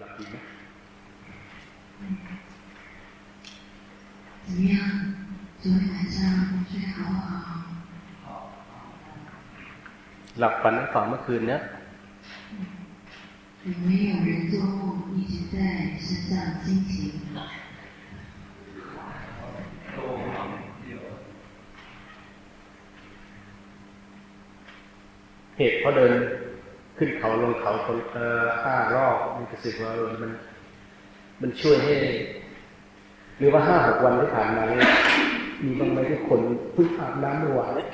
หลับดีไหม怎么样？昨天晚上睡好不好？หลับฝันฝันเมื่อคืนเนี้ย有没有人做梦一直在身上惊醒？เหตุเขาเดิน ขึ้นเขาลงเขาคนเอ่อห้ารอบมันจะสึกว่ามัน มันช่วยให้ หรือว่าห้าหกวันที่ผ่านมาเนี่ยมีบางไหมที่คนเพิ่งอาบน้ำเมื่อวานเนี่ย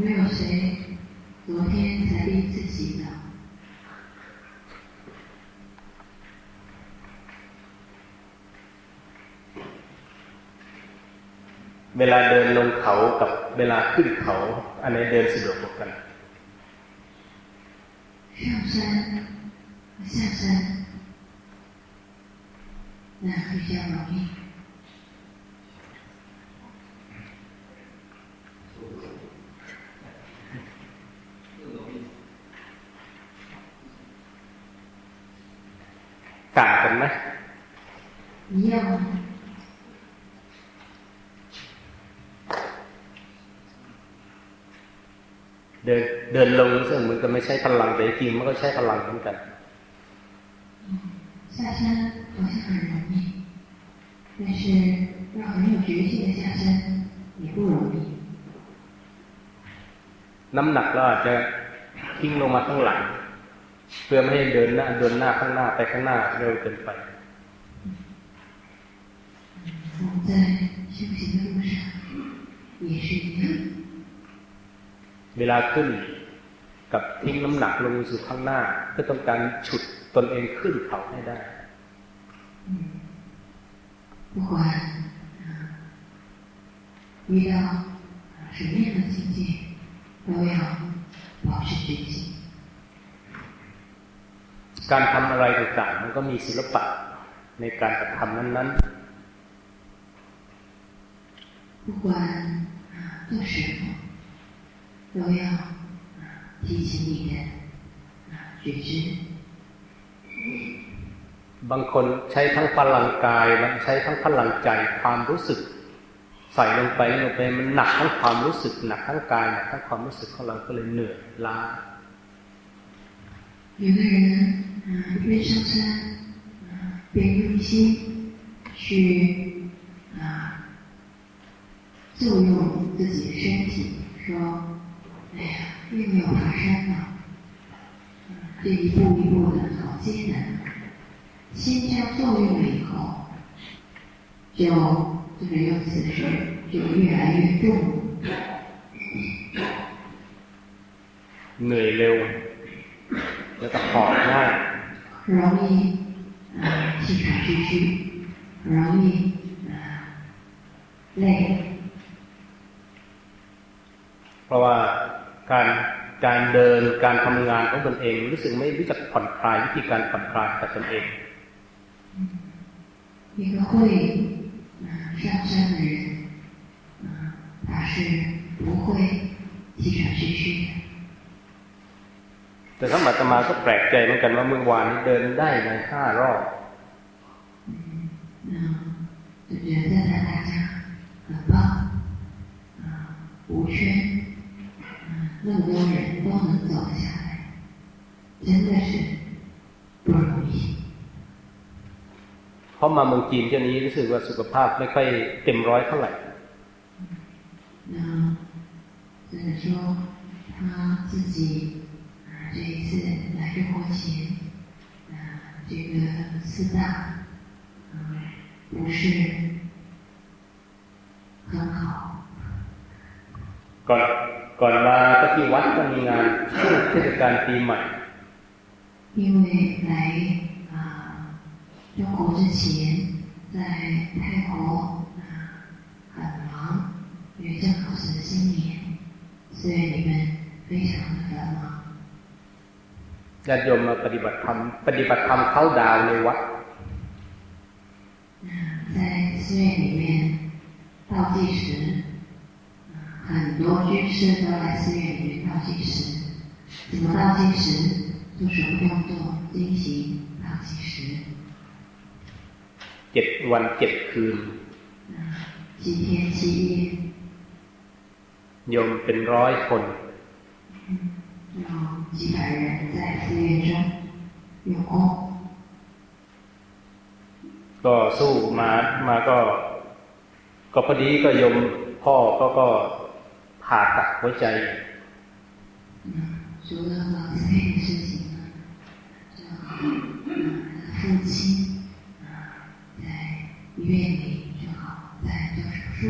没有谁昨天才第一次洗澡。เวลาเดินลงเขากับเวลาขึ้นเขา อันไหนเดินสะดวกกว่ากัน 上山和下山，哪个比较容易？ต่างกันไหม一样吗？เดิน เดินลงซึ่งเหมือนกับไม่ใช้พลังแต่จริงมันก็ใช้พลังเหมือนกัน下山好像很容易，但是要很有决心的下山也不容易。น้ำหนักเราอาจจะทิ้งลงมาข้างหลัง เพื่อไม่ให้เดินหน้าเดินหน้าข้างหน้าไปข้างหน้าเร็วเกินไป我们在修行的路上也是一样。เวลาขึ้น กับทิ้งน้ำหนักลงสู่ข้างหน้าเพื่อต้องการฉุดตนเองขึ้นเขาให้ได้不管遇到什么样的境界，都要保持决心。การทำอะไรต่างๆมันก็มีศิลปะในการกระทำนั้นๆ不管做什么都要 提醒你的觉知。บางคนใช้ทั้งพลังกายและใช้ทั้งพลังใจความรู้สึก ใส่ลงไปลงไปมันหนักทั้งความรู้สึกหนักทั้งกายหนักทั้งความรู้สึกของเราก็เลยเหนื่อยล้า有的人啊，边上山啊，边用心去啊作用自己的身体，说。哎呀， 并没有爬山呢，这一步一步的好艰难。心这样作用了以后，就这个由此时就越来越重。เหนื่อยเร็วแล้วก็หอบง่าย容易啊气喘吁吁，容易啊累。เพราะว่า การการเดินการทำงานของตนเองรู้สึกไม่รู้จักผ่อนคลายวิธีการผ่อนคลายกับตนเอง一个会上山的人，他是不会气喘吁吁的。แต่ถ้ามาตมาก็แปลกใจเหมือนกันว่าเมื่อวานนี้เดินได้ในห้ารอบ嗯，就觉得大家很棒，啊，无圈。 那么多人都能走下来，真的是不容易。เพราะมาเมืองจีนเจ้านี้รู้สึกว่าสุขภาพไม่ค่อยเต็มร้อยเท่าไหร่那所以说他自己啊这一次来中国前啊这个四大啊不是很好。 ก่อนก่อนมาก็ที่วัดก็มีงานช่วงเทศกาลปีใหม่因为来啊中国之前在泰国啊很忙，因为正好是新年，所以你们非常的繁忙。ญาติโยมมาปฏิบัติธรรมปฏิบัติธรรมเข้าดาวในวัด在寺院里面倒计时 很多居士都来寺院里面倒计时，怎么倒计时？ 做手部动作进行倒计时。 เจ็ดวันเจ็ดคืน 嗯，七天七夜， โยมเป็นร้อยคน 有几百人在寺院中用功， ก็สู้มามาก็ ก็พอดีก็โยมพ่อก็ก็ ผ่าตัดหัวใจ 嗯，除了老师的事情呢，正好，嗯，他的父亲，啊，在医院里正好在做手术，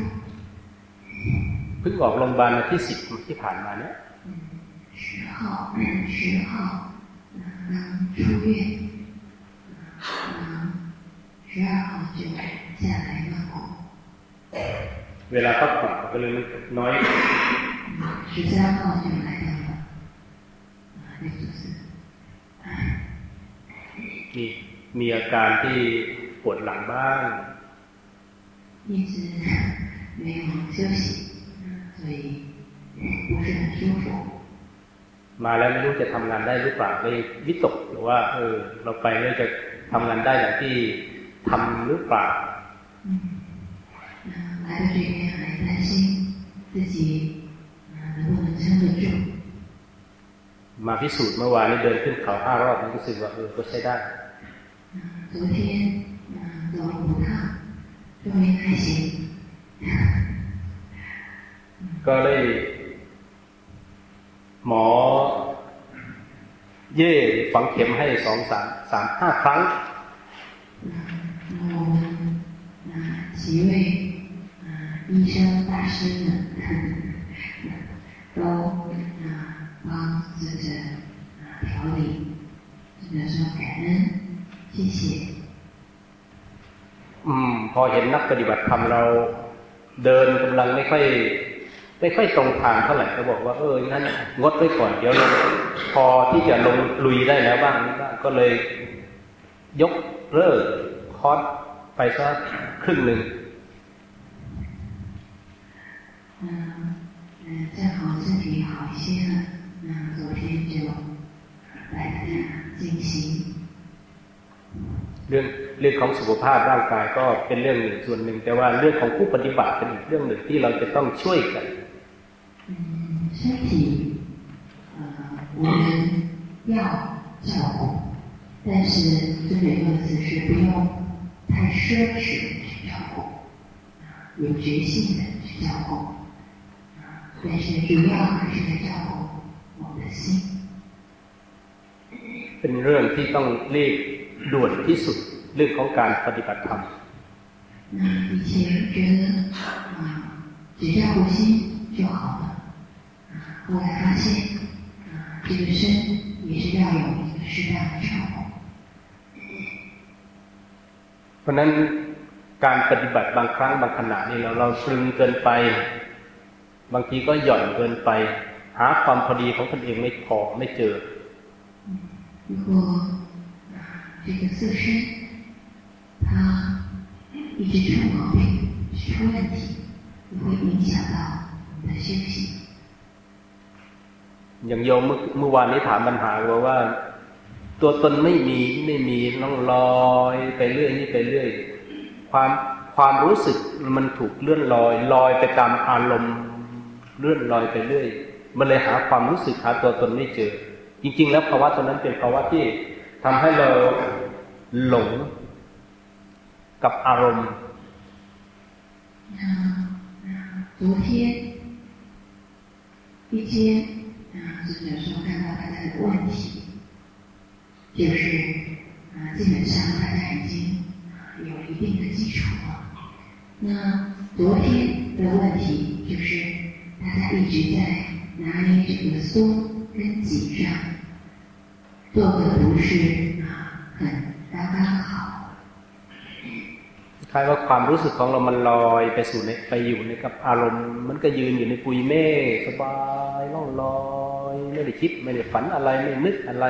เพิ่งออกโรงพยาบาลวันที่สิบที่ผ่านมาเนี่ย 嗯，十号，嗯，十号，嗯，刚出院，嗯，十二号就下来曼谷， เวลาพักผ่อนก็เลยน้อย 十三号就来到了啊六九寺， มีมีอาการที่ปวดหลังบ้าง 一直没有休息，所以不是很舒服。 มาแล้วไม่รู้จะทำงานได้หรือเปล่าเลยวิตกหรือว่า เออ เราไปแล้วจะทำงานได้อย่างที่ทำหรือเปล่า 嗯，嗯， 来到这边还担心自己嗯能不能撑得住。 มาพิสูจน์เมื่อวานนี้เดินขึ้นเขาห้ารอบรู้สึกว่าเออก็ใช้ได้ 嗯，昨天嗯走了五趟，终于还行。 ก็เลยหมอ เย่ฝังเข็มให้สองสามสามห้าครั้ง 嗯，那我们啊几位啊 医生大师们都啊帮死者啊调理，只能说感恩，谢谢。 อืม พอเห็นนักปฏิบัติธรรมเราเดินกำลังไม่ค่อย ไม่ค่อยตรงทางเท่าไหร่ก็บอกว่า เอองั้นงดไว้ก่อน เดี๋ยวลงพอที่จะลงลุยได้แล้วบ้างบ้างก็เลย ยกเลิกคอร์สไปสักครึ่งหนึ่ง 嗯嗯，正好身体好一些了，那昨天就带大家进行。 เรื่องเรื่องของสุขภาพร่างกายก็เป็นเรื่องหนึ่งส่วนหนึ่ง แต่ว่าเรื่องของผู้ปฏิบัติเป็นอีกเรื่องหนึ่งที่เราจะต้องช่วยกัน 嗯，身体，呃，我们要照顾，但是尊者用词是不用太奢侈地去照顾，啊，有决心的去照顾，啊， 但是主要还是在照顾我们的心。 เป็นเรื่องที่ต้องรีบด่วนที่สุดเรื่องของการปฏิบัติธรรม 那以前觉得啊，只照顾心就好了，啊，后来发现啊，这个身也是要有一个适当的照顾。 เพราะฉะนั้นการปฏิบัติบางครั้งบางขณะนี่เราเราตรึงเกินไป บางทีก็หย่อนเกินไป หาความพอดีของตนเองไม่พอไม่เจอ 如果啊这个色身它一直出毛病、出问题，就会影响到我们的修行。 อย่างโยมเมื่อเมื่อวานนี้ถามปัญหาว่าว่า ตัวตนไม่มีไม่มีน้องลอยไปเรื่อยนี่ไปเรื่อย ความความรู้สึกมันถูกเลื่อนลอย ลอยไปตามอารมณ์ เลื่อนลอยไปเรื่อย มันเลยหาความรู้สึกหาตัวตนไม่เจอ จริง ๆ แล้วภาวะตัวนั้นเป็นภาวะที่ทำให้เราหลงกับอารมณ์ 那啊，昨天一天啊，尊者说看到大家的问题，就是啊，基本上大家已经啊有一定的基础了。那昨天的问题就是 大家一直在拿捏这个松跟紧上，做的不是啊很刚刚好。 คล้ายว่าความรู้สึกของเรามันลอยไปสู่ในไปอยู่ในกับอารมณ์ มันก็ยืนอยู่ในปุยเมฆสบายล่องลอยไม่ได้คิดไม่ได้ฝันอะไรไม่นึกอะไร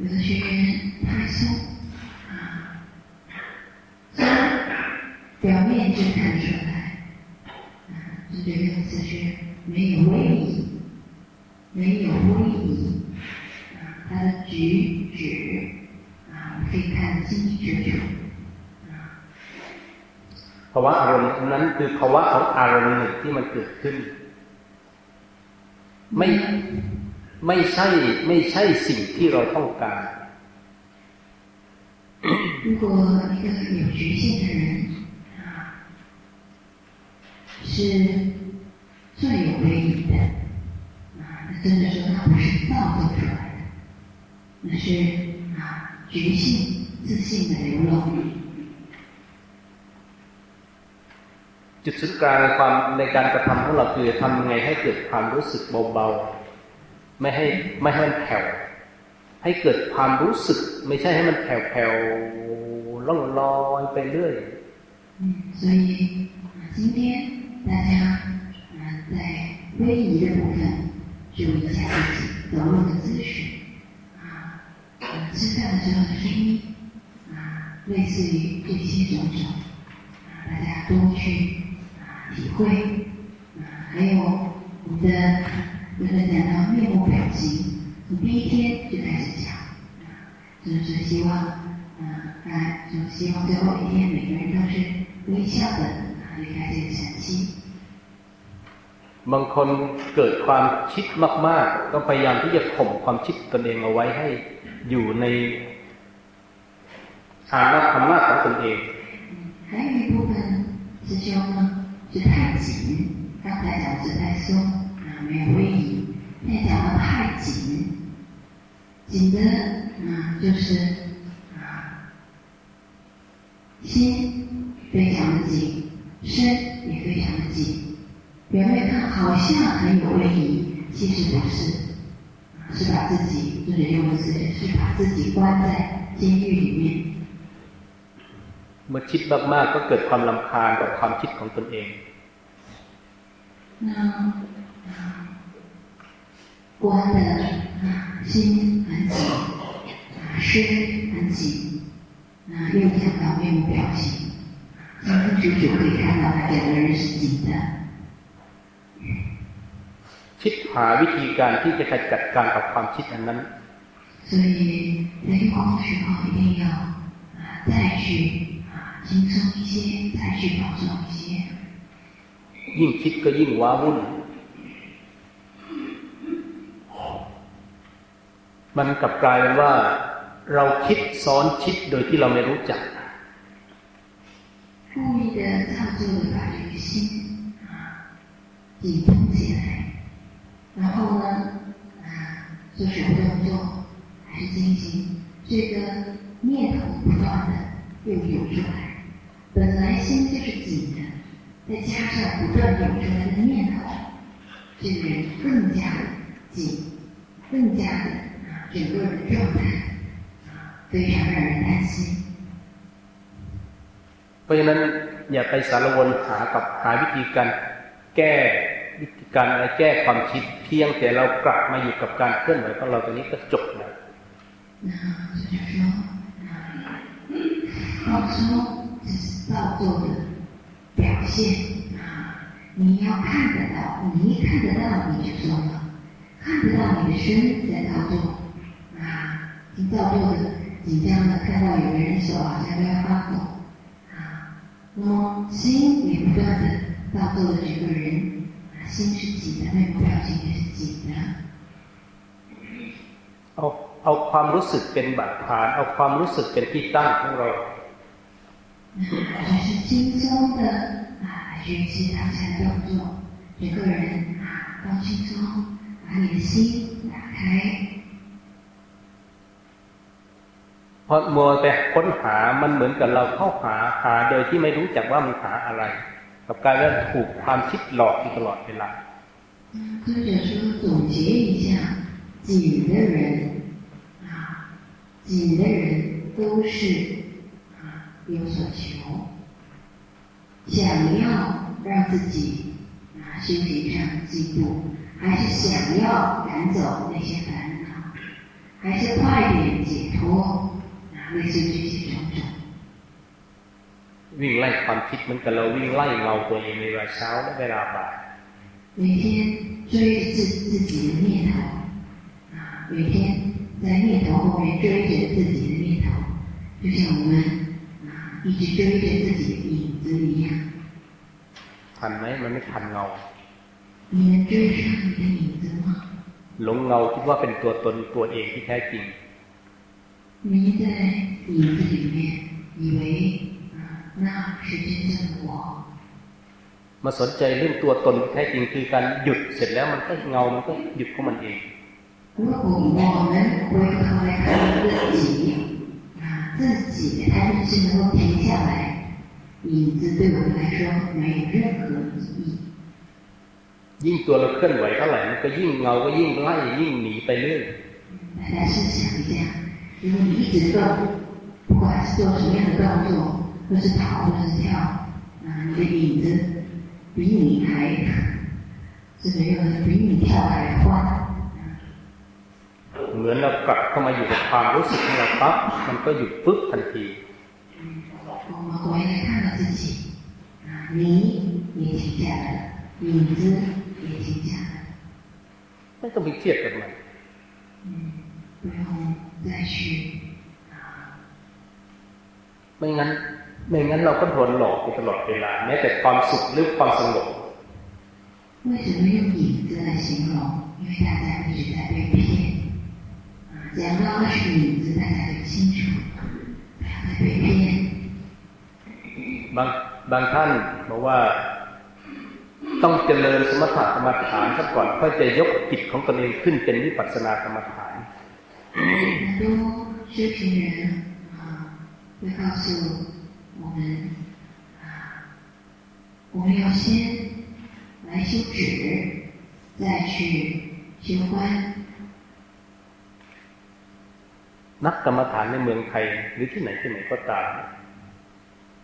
有的学员太松啊，松表面就看得出来，啊， 这个用词是没有威仪， 没有威仪啊，他的举止啊，可以看得清清楚楚啊。 ภาวะอารมณ์นั้นคือภาวะของอารมณ์หนึ่งที่มันเกิดขึ้น ไม่ไม่ใช่ไม่ใช่สิ่งที่เราต้องการ 如果一个有局限的人啊， 是最有威仪的啊，那真的说他不是造作出来的，那是啊觉性自信的流露。 จุดศูนย์กลางในความในการกระทำของเราคือทำยังไงให้เกิดความรู้สึกเบาๆไม่ให้ไม่ให้มันแผ่วให้เกิดความรู้สึก ไม่ใช่ให้มันแผ่วๆล่องลอยไปเรื่อย 嗯，所以啊，今天 大家啊在威仪的部分注意一下自己走路的姿势啊，啊吃饭的时候的声音啊，类似于这些种种啊，大家多去啊体会啊，还有我们的那个讲到面部表情，从第一天就开始讲啊，就是希望啊，当然就希望最后一天每个人都是微笑的 离开这个禅期。 บางคนเกิดความคิดมาก ๆ ก็พยายามที่จะข่มความคิดตนเองเอาไว้ให้อยู่ในฐานะธรรมะของตนเอง 嗯，还有一部分师兄呢是太紧，刚才讲的是太松啊，没有威仪，现在讲到太紧，紧的啊就是啊心 好像很有威仪，其实不是，啊是把自己就是用的是是把自己关在监狱里面。 เมื่อคิดมาก ๆ ก็เกิดความลำคาญกับความคิดของตนเอง 那啊，关的啊，心很紧，啊，身很紧，啊，又讲到面部表情，清清楚楚可以看到他整个人是紧的。 คิดหาวิธีการที่จะขจัดการกับความคิดอันนั้น 所以在用功的时候一定要啊，再去啊轻松一些，再去保重一些。 ยิ่งคิดก็ยิ่งว้าวุ่น มันกลับกลายเป็นว่า เราคิดซ้อนคิดโดยที่เราไม่รู้จัก 故意的操作的把这个心啊紧绷起来， 然后呢啊做手动作还是进行这个念头不断的又涌出来，本来心就是紧的，再加上不断涌出来的念头，这个人更加的紧，更加的啊整个的状态啊非常让人担心。 เพราะฉะนั้นอย่าไปสารวนหากับหาวิธีการแก้ วิธีการอะไรแก้ความคิดเพียงแต่เรากลับมาอยู่กับการเคลื่อนไหวของเราตรงนี้ก็จบแล้ว 那就是说，啊，放松这是造作的表现啊，你要看得到，你一看得到你就松了，看得到你的身在造作啊，听造作的紧张的看到有个人手好像都要发抖啊，那么心也不断的造作的整个人啊， 心是紧的，面部表情也是紧的。 เอาเอาความรู้สึกเป็นบาดฐาน เอาความรู้สึกเป็นที่ตั้งของเรา 只是轻松的啊来学习当下的动作，整个人啊放轻松，把你的心打开。 เพราะมัวแต่ค้นหามันเหมือนกับเราเข้าหาหาโดยที่ไม่รู้จักว่ามันหาอะไร กับการว่าถูกความคิดหลอกอยู่ตลอดเวลา 作者说，总结一下，紧的人啊，紧的人都是啊有所求，想要让自己啊修行上进步，还是想要赶走那些烦恼，还是快点解脱啊，类似于这些种种。 วิ่งไล่ความคิดเหมือนกับเราวิ่งไล่เงาตัวเองในเวลาเช้าและเวลาบ่าย 每天 追自自己的念头啊，每天在念头后面追着自己的念头，就像我们啊一直追着自己的影子一样。ทันไหมมันไม่ทันเงา你能追上你的影子吗？หลงเงาคิดว่าเป็นตัวตนตัวเองที่แท้จริง迷在影子里面，以为啊那是真正的我。 มาสนใจเรื่องตัวตนแท้จริงคือการหยุดเสร็จแล้วมันก็เงา มันก็หยุดของมันเอง如果我们回头来看自己啊，自己它是能够停下来，影子对我们来说没有任何意义。ยิ่งตัวเราเคลื่อนไหวเท่าไหร่มันก็ยิ่งเงาก็ยิ่งไล่ยิ่งหนีไปเรื่อย大家试想一下，如果你一直动，不管是做什么样的动作， 或是跑或者是跳，啊，你的影子比你还这个又比你跳还欢。เหมือนเรากลับเข้ามาอยู่กับความรู้สึกของเราปั๊บมันก็หยุดปึ๊บทันที我们回来看到自己啊，你也停下来了，影子也停下来了。ไม่ต้องไปเครียดกับมัน嗯，不用再去啊。ไม่งั้น ไม่งั้นเราก็โดนหลอกไปตลอดเวลาแม้แต่ความสุขหรือความสงบ为什么用影子来形容？因为大家一直在被骗。啊，讲到的是影子，大家就清楚，不要再被骗。บางบางท่านบอกว่า ต้องเจริญสมถะกรรมฐานซะก่อนค่อยจะยกจิตของตนเองขึ้นเป็นวิปัสสนากรรมฐาน很多修行人啊会告诉我 们啊，我们要先来修止，再去修观。นักกรรมฐานในเมืองไทยหรือที่ไหนที่ไหนก็ตาม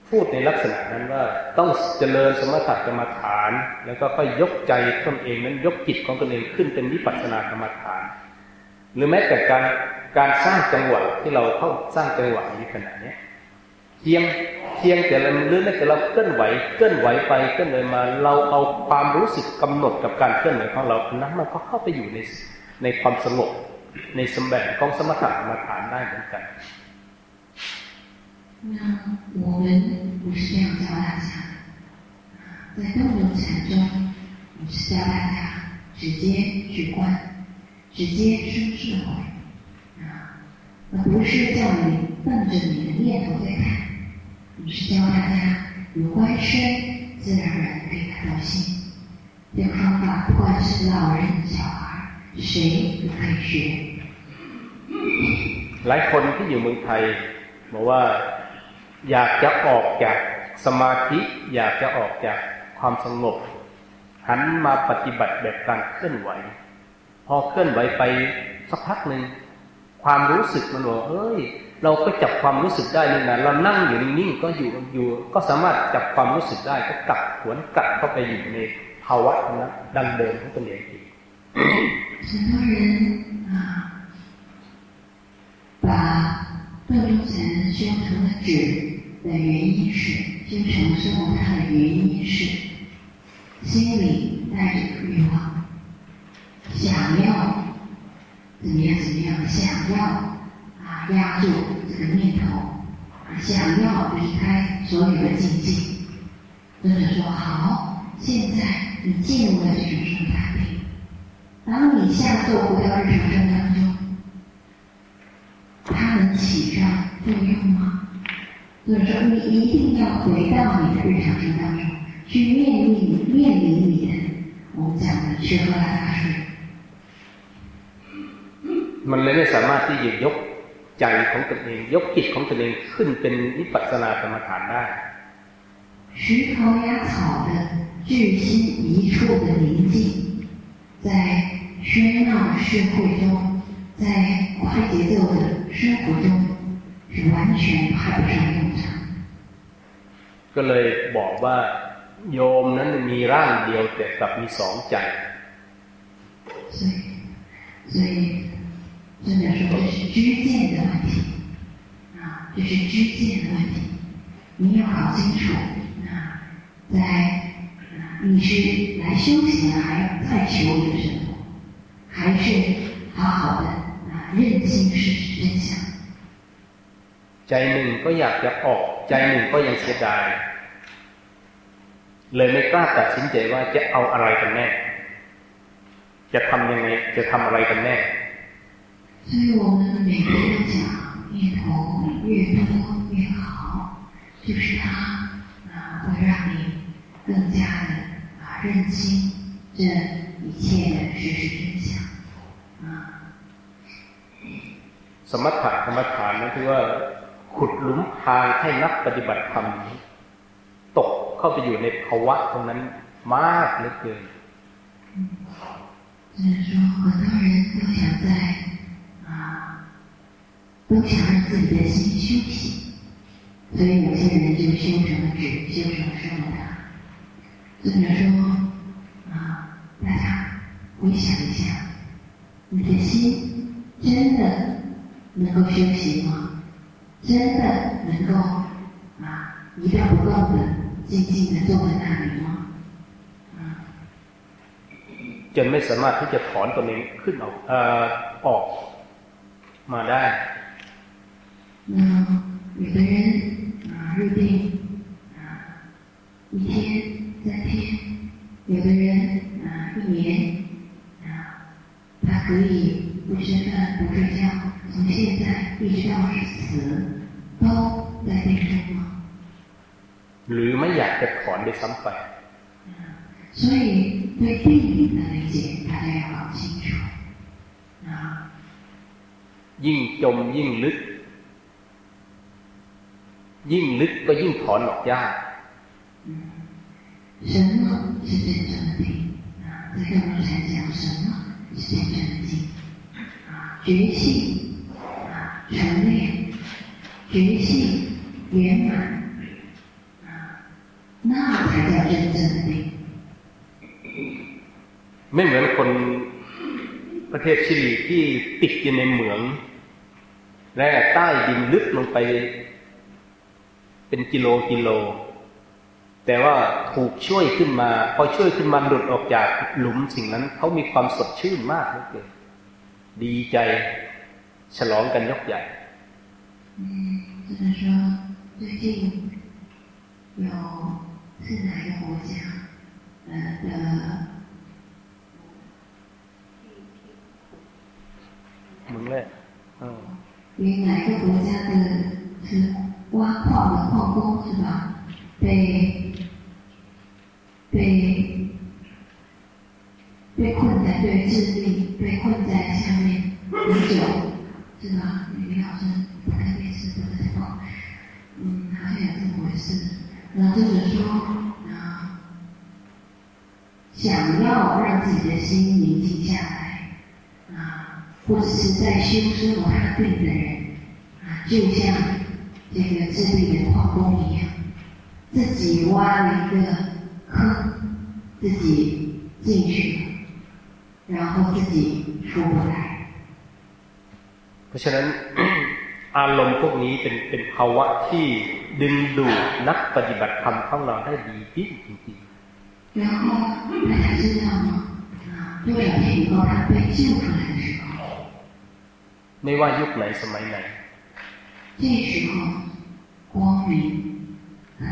พูดในลักษณะนั้นว่าต้องเจริญสมถะกรรมฐาน แล้วก็ค่อยยกใจตนเองนั้นยกจิตของตนเองขึ้นเป็นวิปัสสนากรรมฐาน หรือแม้แต่การการสร้างจังหวะที่เราเข้าสร้างจังหวะในขณะนี้ เพียงเพียงแต่เราเลื่อนแต่เราเคลื่อนไหวเคลื่อนไหวไปเคลื่อนไหวมา เราเอาความรู้สึกกำหนดกับการเคลื่อนไหวของเรานั้นมันก็เข้าไปอยู่ในในความสงบในสมบัติของสมถะกรรมฐานได้เหมือนกัน那我们不是这样教大家的，在动中禅中，我是教大家直接去观，直接生智慧啊，而不是叫你瞪着你的念头在看。 我是教大家有关身，自然而然可以看到心。这个方法，不管是老人、小孩，谁都可以学。หลายคนที่อยู่เมืองไทยบอกว่าอยากจะออกจากสมาธิอยากจะออกจากความสงบหันมาปฏิบัติแบบการเคลื่อนไหว พอเคลื่อนไหวไปสักพักหนึ่ง ความรู้สึกมันบอกเอ้ยเราก็จับความรู้สึกได้นี่นะเรานั่งอยู่นิ่งๆก็อยู่อยู่ ก็สามารถจับความรู้สึกได้ก็กลับหวนกลับเข้าไปอยู่ในภาวะนั้นดังเดิมของตนเองอีก很多人啊，把顿中禅修成了止的原因是，修成生活它的原因是，心里带着欲望，想要 怎么样怎么样，想要啊。压住这个念头，想要离开所有的境界。尊者说：“好，现在你进入了这种生态，当你下坐回到日常生活当中，它能起上作用吗？”尊者说：“你一定要回到你的日常生活当中，去面临面临你的我们讲的吃喝拉撒睡。” มันเลยไม่สามารถที่จะยกใจของตนเองยกจิตของตนเองขึ้นเป็นวิปัสสนากรรมฐานได้石头压草的聚心一处的宁静，在喧闹的社会中，在快节奏的生活中，是完全派不上用场。ก็เลยบอกว่าโยมนั้นมีร่างเดียวแต่กับมีสองใจ所以所以 真的说这是知见的问题啊，这是知见的问题。你要搞清楚啊，在啊 你是来修行的，还要再求一个什么？还是好好的啊，认清事实真相？ ใจหนึ่งก็อยากจะออกใจหนึ่งก็ยังเสียดายเลยไม่กล้าตัดสินใจว่าจะเอาอะไรกันแน่ จะทำยังไง จะทำอะไรกันแน่ 所以我们每个人讲念头越多越好，就是它啊会让你更加的啊认清这一切的事实真相啊。 สมถะกรรมฐานนั่นคือว่าขุดหลุมพรางให้นักปฏิบัติธรรมตกเข้าไปอยู่ในภาวะตรงนั้นมากเหลือเกิน 就是说，很多人都想在啊， 都想让自己的心休息，所以有些人就修成了止，修成了什么的。或者说啊，大家回想一下，你的心真的能够休息吗？真的能够啊一动不动的静静的坐在那里吗？啊。 จนไม่สามารถที่จะถอนตัวเองขึ้นออกเอ่อออกมาได้ 那有的人啊入定啊一天三天，有的人啊一年啊，他可以不吃饭不睡觉，从现在一直到是死都在定中吗？ หรือไม่อยากจะถอนด้วยซ้ำไป 所以对定理的理解，大家要搞清楚啊。 ยิ่งจมยิ่งลึก ยิ่งลึกก็ยิ่งถอนออกยาก 什么是真正的定啊？在更多禅讲，什么是真正的静啊？觉性啊，纯练，觉性圆满啊，那才叫真正的定。 ไม่เหมือนคนประเทศชิลีที่ติดอยู่ในเหมือง และใต้ดินลึกลงไป เป็นกิโลกิโล แต่ว่าถูกช่วยขึ้นมา พอช่วยขึ้นมาหลุดออกจากหลุมสิ่งนั้น เขามีความสดชื่นมากเหลยเกินดีใจ ฉลองกันยกใหญ่ 嗯，就是说最近有是哪个国家呃的 มึงแรกเออ 有哪个国家的是 挖矿的矿工是吧？被被被困在对智力，被困在下面很久，是吧？李老师不看电视都在报，嗯，好像有这么回事。然后就是说啊，想要让自己的心宁静下来啊，或者是在修生活他定的人啊，就像这个智力的矿工一样，自己挖了一个坑，自己进去了，然后自己出不来。 เพราะฉะนั้น อารมณ์พวกนี้เป็นเป็นภาวะที่ดึงดูดนักปฏิบัติธรรมของเราได้ดีที่จริง 然后大家知道吗？啊，多少天以后他被救出来的时候， ๆ ไม่ว่ายุคไหนสมัยไหน 这时候光明啊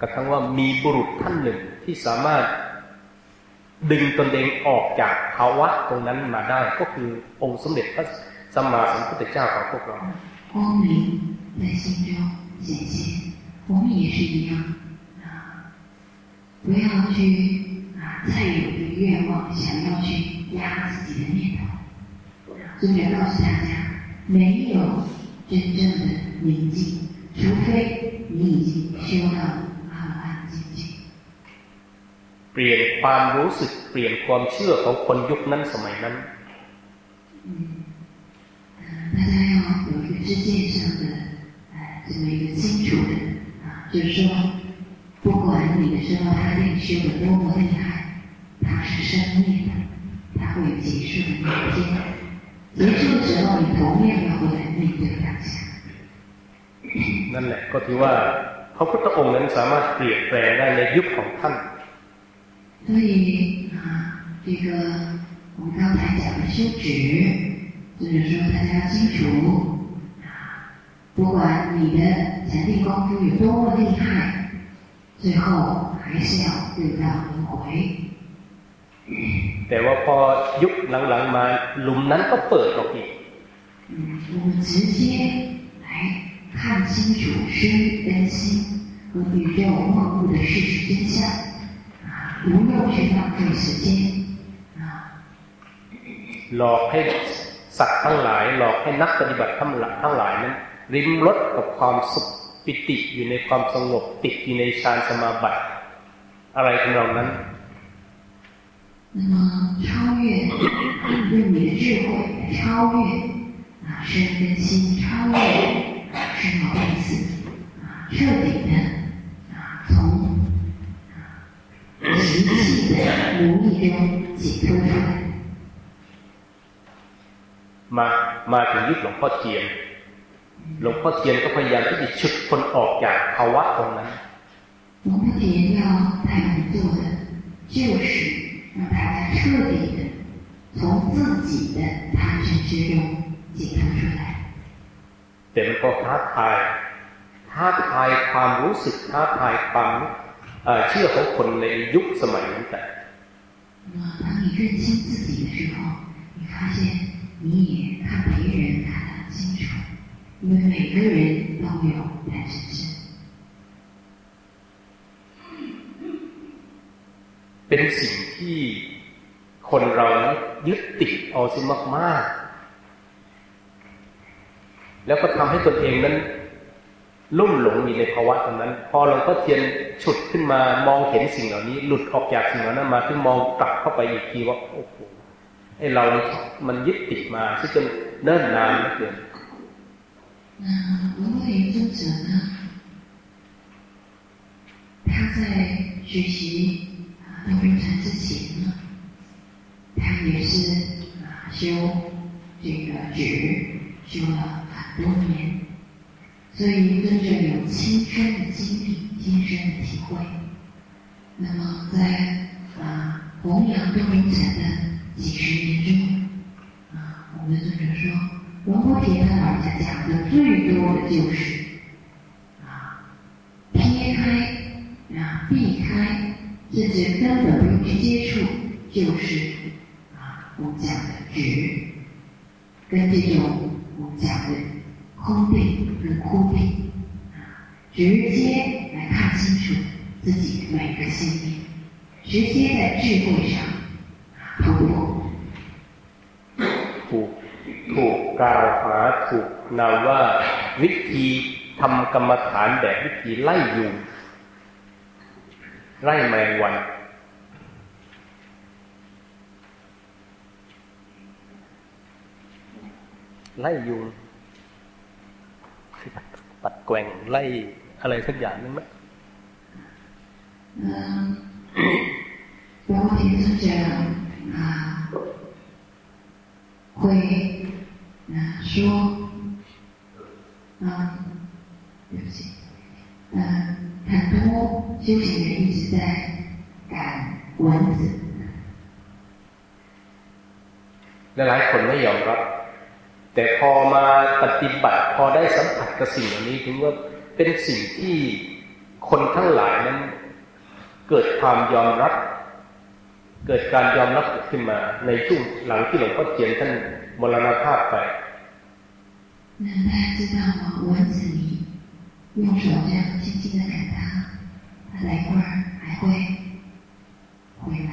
กระทั่งว่ามีบุรุษท่านหนึ่งที่สามารถดึงตนเองออกจากภาวะตรงนั้นมาได้ ก็คือองค์สมเด็จพระสัมมาสัมพุทธเจ้าของพวกเรา 光明在心中显现，我们也是一样啊，不要去啊再有的愿望想要去压自己的念头。尊者告诉大家，没有 真正的宁静，除非你已经修到阿罗汉境界。 เปลี่ยนความรู้สึกเปลี่ยนความเชื่อของคนยุคนั้นสมัยนั้น 嗯，呃，大家要有一个知见上的，呃，这么一个清楚的啊，就是说，不管你的时候他练修的多么厉害，他是生灭的，他会有结束的那 一天。结束的时候，你同样要回来面对当下。 นั่นแหละก็ถือว่าพระพุทธองค์นั้นสามารถเปลี่ยนแปลงได้ในยุคของท่าน 所以啊，这个我们刚才讲的修止，就是说大家清楚啊，不管你的禅定功夫有多么厉害，最后还是要六道轮回。 แต่ว่าพอยุคหลังๆมาหลุมนั้นก็เปิดออกอีก嗯，我们直接来看清楚身跟心和宇宙万物的事实真相啊，不用去浪费时间啊。หลอกให้สัตว์ทั้งหลายหลอกให้นักปฏิบัติทั้งหลายทั้งหลายนั้นริมรสกับความสุขปิติอยู่ในความสงบติดอยู่ในฌานสมาบัติอะไรทำนองนั้น 那么超越用你的智慧超越啊身跟心，超越生老病死啊，彻底的啊从啊习气的奴役中解脱出来。มามาถึงยุคหลวงพ่อเทียนหลวงพ่อเทียนก็พยายามที่จะฉุดคนออกจากภาวะตรงนั้นหลวงพ่อเทียน要带我们做的就是 让大家彻底的从自己的贪嗔之中解脱出来。แต่มันก็ท้าทายท้าทายความรู้สึกท้าทายความเชื่อของคนในยุคสมัยนั้นแต่当你认清自己的时候，你发现你也看别人看得很清楚。因为每个人都有贪嗔痴。 เป็นสิ่งที่คนเรายึดติดเอาซิมากๆ แล้วก็ทำให้ตนเองนั้น ลุ่มหลงอยู่ในภาวะตรงนั้น พอหลวงพ่อเทียนฉุดขึ้นมามองเห็นสิ่งเหล่านี้ หลุดออกจากสิ่งเหล่านั้นมาที่มองกลับเข้าไปอีกทีว่าโอ้โหไอเรามันยึดติดมาซึ่งจนเนิ่นนานเหลือเกิน那文化研究者呢？他在学习 啊道中禅之前呢，他也是啊修这个止，修了很多年，所以跟着有亲身的经历、亲身的体会。那么在啊弘扬道中禅的几十年中，啊我们的作者说。龙波铁他老人家讲的最多的就是甚至根本不用去接触，就是啊，我们讲的直，跟这种我们讲的空病跟枯病啊，直接来看清楚自己的每个心念，直接在智慧上突破。ถูกกล่าวหาถูกนามว่าวิธีทำกรรมฐานแบบวิธีไล่ยุง ไล่แมงวัน ไล่ยุงปัดแกว่งไล่อะไรสักอย่างนึงไหม标题是这样啊，会啊，说， 赶蚊子。หลายคนไม่ยอมรับ แต่พอมาปฏิบัติพอได้สัมผัสกับสิ่งเหล่านี้ถึงว่าเป็นสิ่งที่คนทั้งหลายนั้น เกิดความยอมรับ เกิดการยอมรับขึ้นมาในช่วงหลังที่หลวงพ่อเจียนท่านมรณภาพไป那大家知道吗？蚊子你用手这样轻轻的赶它，它来会儿还会 回来。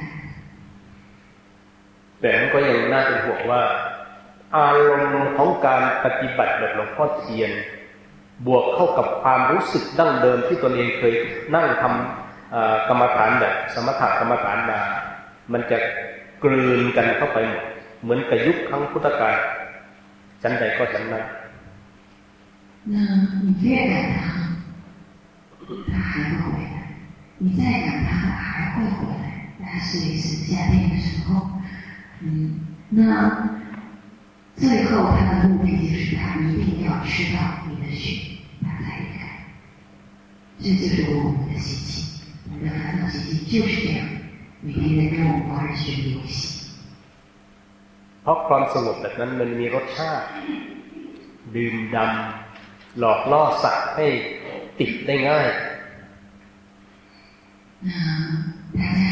แต่ก็ยังน่าเป็นห่วงว่า อารมณ์ของการปฏิบัติแบบหลวงพ่อเทียน บวกเข้ากับความรู้สึกดั้งเดิมที่ตนเองเคยนั่งทำกรรมฐานแบบสมถะกรรมฐานมา มันจะกลืนกันเข้าไปหมดเหมือนกับยุคครั้งพุทธกาลชั้นใดก็ชั้นนั้น那你越赶他，他还会回来；你再赶他，他还会回来。 大家试一试，夏天的时候，嗯，那最后他的目的就是他一定要吃到你的血，他才离开。这就是我们的习气，我们的烦恼习气就是这样。 每天在跟我们华人学游戏。 เพราะความสงบแบบนั้นมันมีรสชาติ ดื่มดำหลอกล่อสัตว์ให้ติดได้ง่าย 那大家一定要啊，把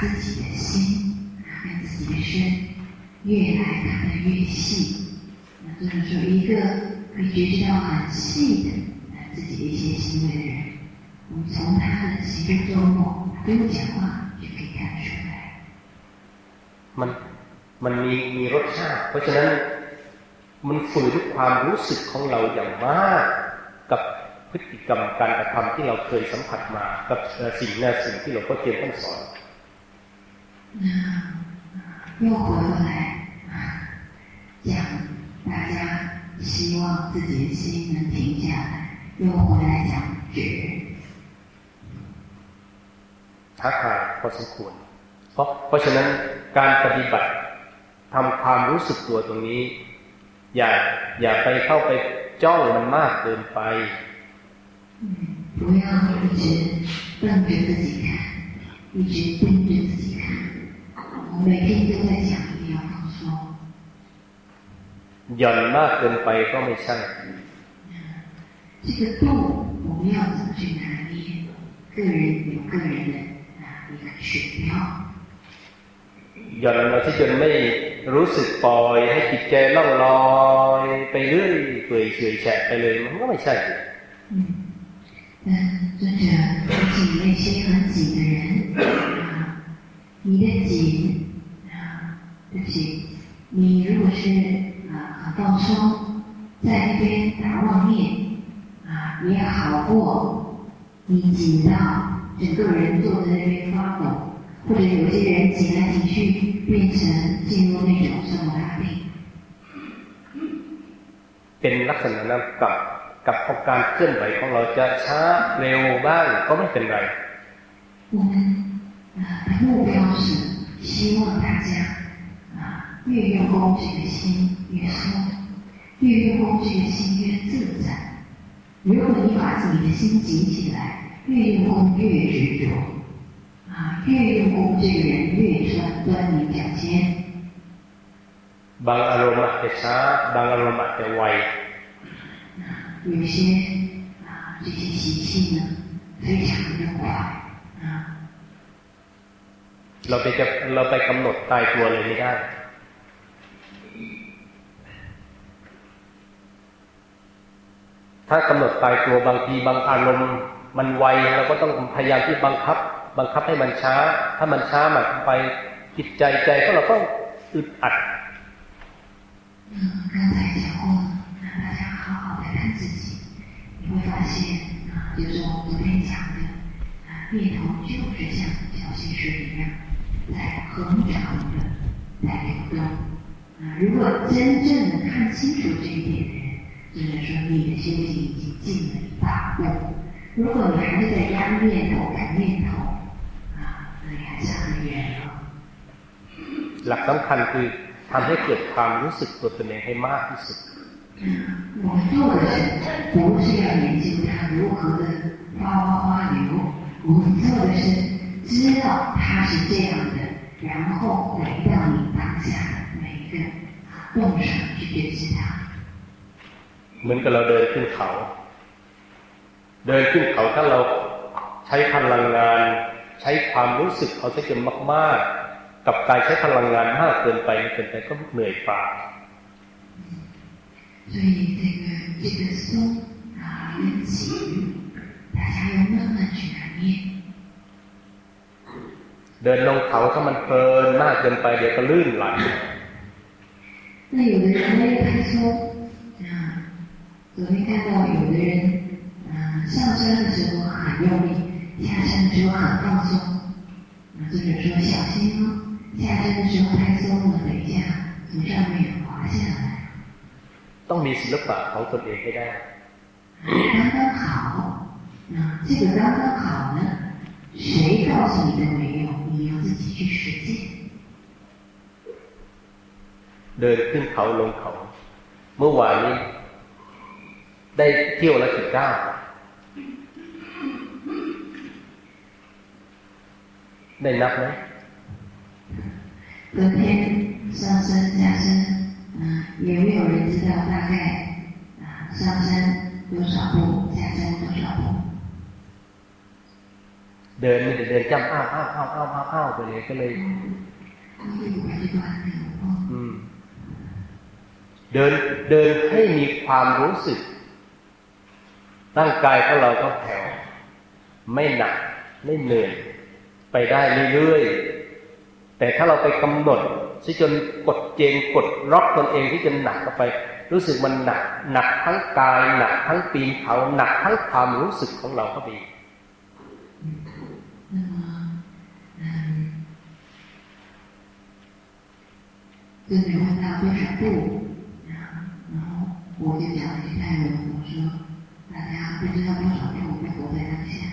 自己的心啊跟自己的身越来看得越细。那就是说，一个可以觉知到很细的啊自己的一些行为的人，我们从他的行为周末不用讲话就可以看出来。 มันมันมีมีรสชาติ เพราะฉะนั้นมันฝืนความรู้สึกของเราอย่างมาก กับพฤติกรรมการกระทำที่เราเคยสัมผัสมา กับเอ่อสิ่งนาสิ่งที่หลวงพ่อเทียนท่านสอน 那又回过来啊，讲大家希望自己的心能停下来，又回来讲觉。 ท้าทายพอสมควร เพราะเพราะฉะนั้นการปฏิบัติทำความรู้สึกตัวตรงนี้ อย่าอย่าไปเข้าไปจ้องมันมากเกินไป 嗯，不要一直瞪着自己看，一直盯着自己看。 我每天都在讲，一定要放松。 หย่อนมากเกินไปก็ไม่ใช่ 这个度我们要怎么去拿捏？个人有个人的啊一个指标。 หย่อนเราที่จนไม่รู้สึกปล่อยให้จิตใจล่องลอยไปเรื่อยเปื่อยเฉอยแฉะไปเลยมันก็ไม่ใช่ 嗯，嗯，尊者提醒那些很紧的人啊， 你的紧啊，对不起，你如果是啊很放松，在那边打妄念啊，也好过你紧到整个人坐在那边发抖，或者有些人紧来紧去变成进入那种生活大病。 เป็นลักษณะนั้นกับกับอาการเคลื่อนไหวของเราจะช้าเร็วบ้างก็ไม่เป็นไร 我们 啊的目标是希望大家啊越用功这个心越松，越用功这个心越自在。如果你把你的心紧起来，越用功越执着，啊，越用功这个人越钻钻牛角尖。 บางอารมณ์อาจจะช้า บางอารมณ์อาจจะไว 有些啊这些习气呢非常的快啊， เราไปจะเราไปกำหนดตายตัวเลยไม่ได้ ถ้ากำหนดตายตัวบางทีบางอารมณ์มันไวเราก็ต้องพยายามที่บังคับ บังคับให้มันช้า ถ้ามันช้ามันไปจิตใจใจก็เราก็อึดอัด 嗯，刚才讲过了，让大家好好的看自己，你会发现啊，就是我们昨天讲的啊，念头就是像小溪水一样， 在恒常的在流动。啊，如果真正的看清楚这一点的人，只能说你的修行已经进了一大步。如果你还是在压念头、赶念头，啊，那你还差很远了。 หลักสำคัญคือทำให้เกิดความรู้สึกตัวตนเองให้มากที่สุด 我们做的是不是要研究它如何的哗哗哗流，我们做的是 知道它是这样的，然后回到你当下的每一个动上去觉知它。 เหมือนกับเราเดินขึ้นเขา เดินขึ้นเขาถ้าเราใช้พลังงาน ใช้ความรู้สึกเอาซะจนมากๆ กับการใช้พลังงานมากเกินไปเกินไปก็เหนื่อยเปล่า 所以这个这个松啊跟紧，大家要慢慢去拿捏。 เดินลงเขาถ้ามันเพลินมากเกินไปเดี๋ยวก็ลื่นไหล 那有的人为了太松啊，昨天看到有的人啊上山的时候很用力，下山的时候很放松。啊，作者说小心哦，下山的时候太松了，等一下从上面滑下来。 ต้องมีศิลปะของตนเองให้ได้ 刚刚好，啊，这个刚刚好呢， 谁告诉你都没用，你要自己去实践。 เดินขึ้นเขาลงเขา เมื่อวานนี้ ได้เที่ยวละสิบเก้า ได้นับไหม隔天上升下升，啊，有没有人知道大概啊上升多少步，下升多少步？ เดินนี่เดินจ้ำอ้าวอ้าวอ้าวอ้าวอ้าวไปเลยก็เลยเดินเดินให้มีความรู้สึกร่างกายของเราก็แผ่วไม่หนักไม่เหนื่อยไปได้เรื่อยๆแต่ถ้าเราไปกำหนดที่จนกดเจงกดล็อกตนเองที่จนหนักเข้าไป รู้สึกมันหนัก หนักทั้งกายหนักทั้งปีนเขาหนักทั้งความรู้สึกของเราก็ดี 就没问到多少步，然后我就讲了一泰文，我说大家不知道多少步要活在当下，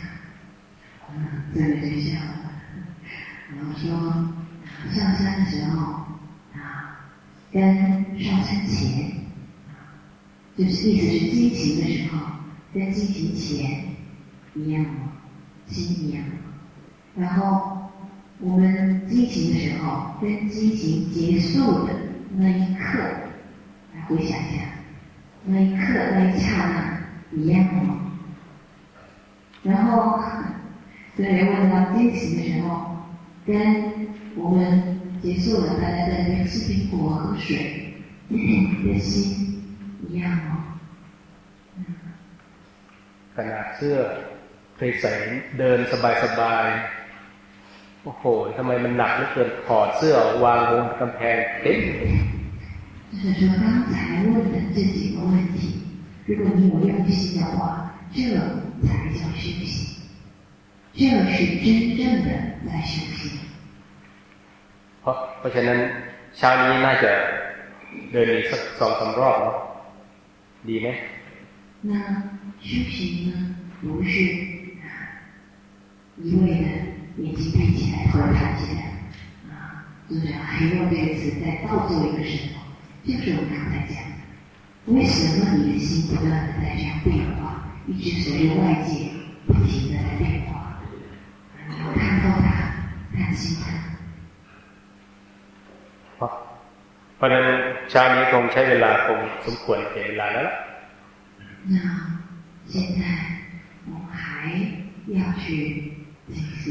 嗯，这个就笑了。然后说上山的时候啊，跟上山前，就是意思是激情的时候，跟激情前一样吗？心一样吗。然后我们激情的时候，跟激情结束的那一刻，来回想一下，那一刻那一刹那一样吗？然后，对，问到激情的时候，跟我们结束了，大家在那边吃苹果喝水，的心一样吗？ขนาดเสื้อเคยใส่เดินสบาย โอ้โหทำไมมันหนักเหลือเกินถอดเสื้อวางบนกำแพงเต็ม就是说刚才问的这几个问题，如果你有用心的话，这才叫修行，这是真正的在修行。เพราะเพราะฉะนั้นเช้านี้น่าจะเดินอีกสักสองสามรอบเนาะดีไหม那修行呢，不是一味的 眼睛闭起来，头抬起来，啊，就是还用这个词在倒做一个什么？就是我们刚才讲的，为什么你的心不断的在这样变化，一直随着外界不停的在变化？你要看透它，看清它。好，เพราะนั้นชานี้คงใช้เวลาคงสมควรเวลาแล้ว那现在我们还要去进行。